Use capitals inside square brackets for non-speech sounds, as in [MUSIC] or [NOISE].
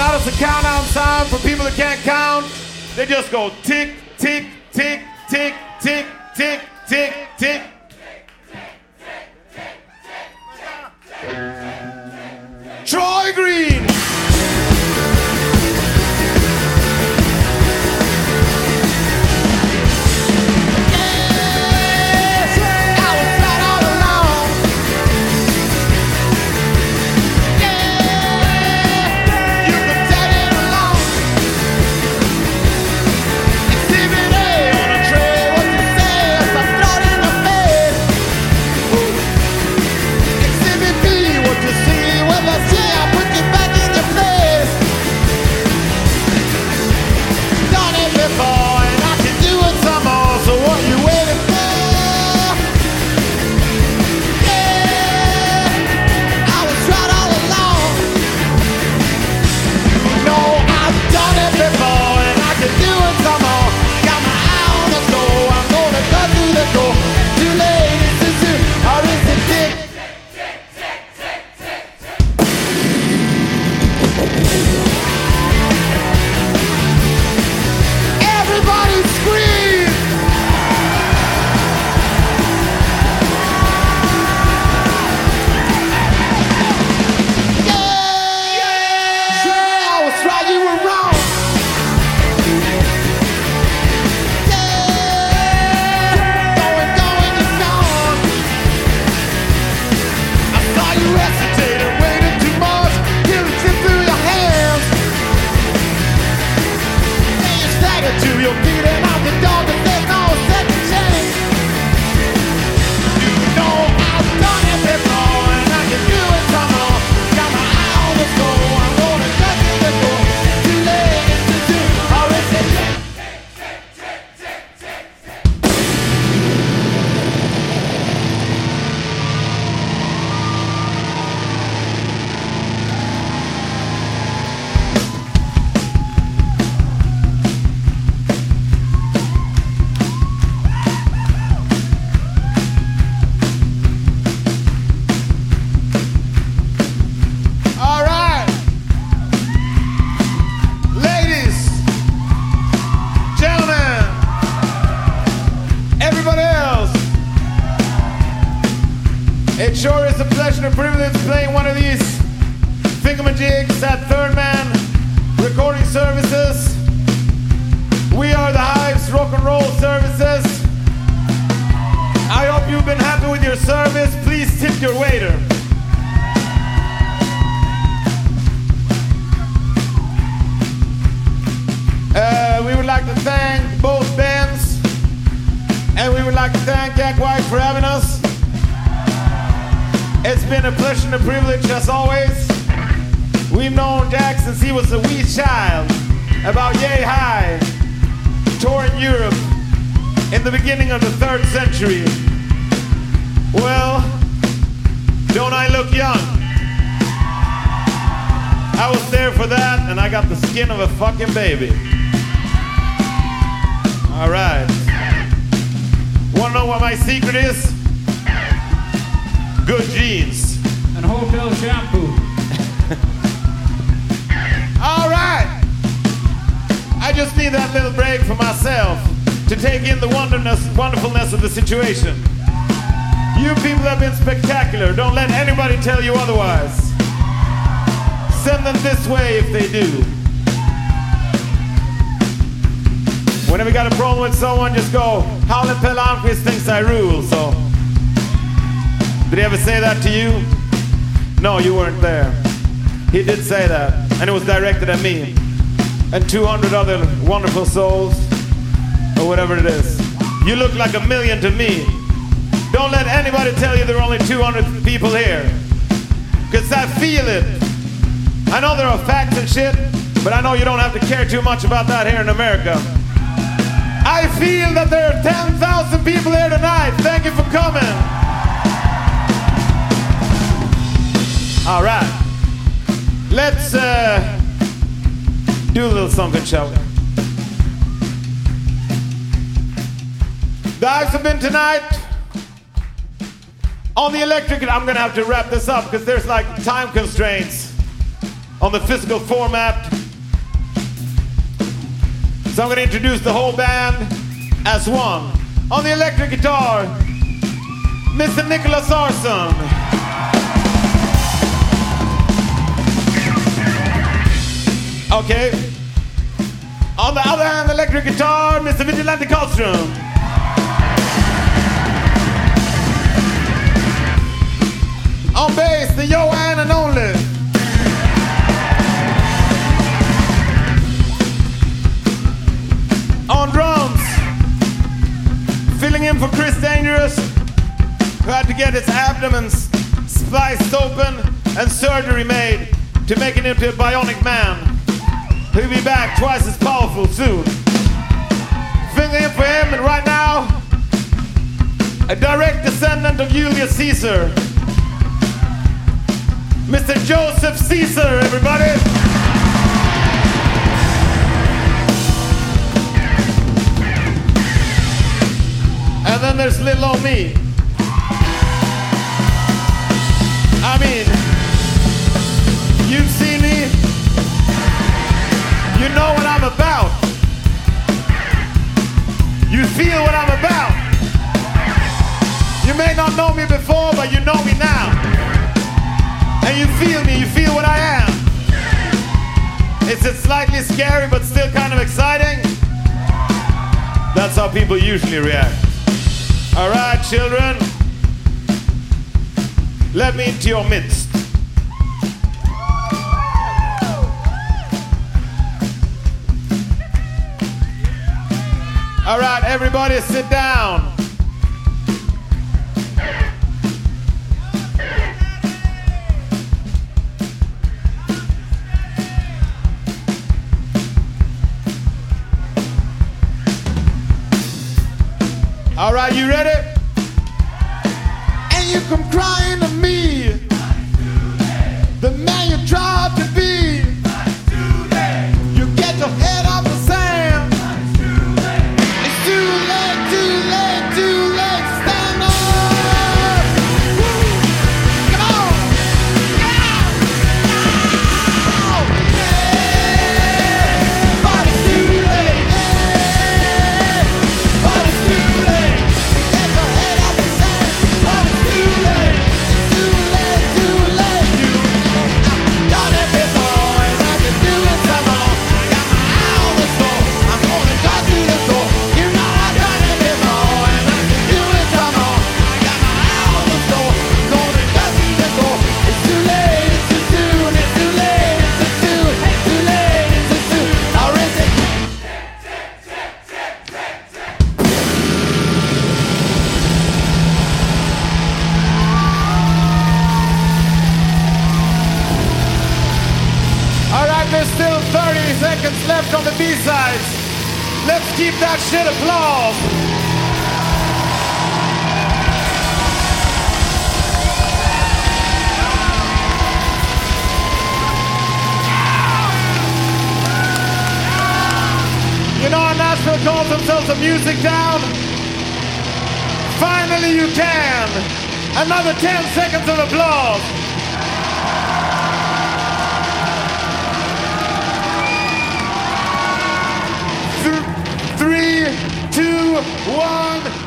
now it's a countdown sound for people that can't count. They just go tick, tick, tick, tick, tick, tick, tick, tick. Troy Green. Is a and privilege playing one of these thingamajigs at Third Man Recording Services. We are the Hives Rock and Roll Services. I hope you've been happy with your service. Please tip your waiter. Uh, we would like to thank both bands, and we would like to thank Jack White for been a pleasure and a privilege as always. We've known Jack since he was a wee child, about yay high, touring Europe in the beginning of the third century. Well, don't I look young? I was there for that, and I got the skin of a fucking baby. All right. Want to know what my secret is? Good jeans, And hotel shampoo. [LAUGHS] All right. I just need that little break for myself to take in the wonderness, wonderfulness of the situation. You people have been spectacular. Don't let anybody tell you otherwise. Send them this way if they do. Whenever you got a problem with someone, just go, Howlin' Almqvist thinks I rule, so. Did he ever say that to you? No, you weren't there. He did say that, and it was directed at me and 200 other wonderful souls, or whatever it is. You look like a million to me. Don't let anybody tell you there are only 200 people here, because I feel it. I know there are facts and shit, but I know you don't have to care too much about that here in America. I feel that there are 10,000 people here tonight. Thank you for coming. All right. Let's uh, do a little something, shall we? The Hives have been tonight on the electric. I'm gonna have to wrap this up because there's like time constraints. on the physical format. So I'm to introduce the whole band as one. On the electric guitar, Mr. Nicholaus Arson. Okay. On the other hand, electric guitar, Mr. Vigilante Carlstroem. On bass, the Johan and only. On drums, filling in for Chris Dangerous, who had to get his abdomen spliced open and surgery made to make him into a bionic man. He'll be back twice as powerful soon. Filling in for him, and right now, a direct descendant of Julius Caesar. Mr. Joseph Caesar, everybody. And then there's little old me. I mean, you've seen me. You know what I'm about. You feel what I'm about. You may not know me before, but you know me now and you feel me, you feel what I am. Is it slightly scary but still kind of exciting? That's how people usually react. All right, children, let me into your midst. All right, everybody sit down. All right, you ready? And you come crying B-sides. Let's keep that shit applause. You know how Nashville calls themselves a music town? Finally you can. Another 10 seconds of applause. One.